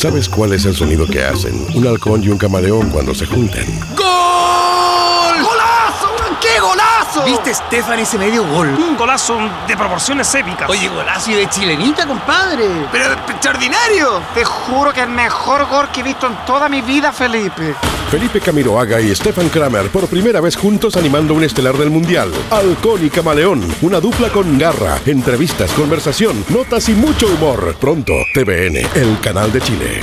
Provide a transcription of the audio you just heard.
¿Sabes cuál es el sonido que hacen un halcón y un camaleón cuando se juntan? ¡Gol! ¿Viste, Stefan, ese medio gol? Un golazo de proporciones épicas. Oye, golazo y de chilenita, compadre. Pero extraordinario. Te juro que el mejor gol que he visto en toda mi vida, Felipe. Felipe Camiroaga y Stefan Kramer por primera vez juntos animando un estelar del Mundial. Halcón y Camaleón, una dupla con garra, entrevistas, conversación, notas y mucho humor. Pronto, TVN, el canal de Chile.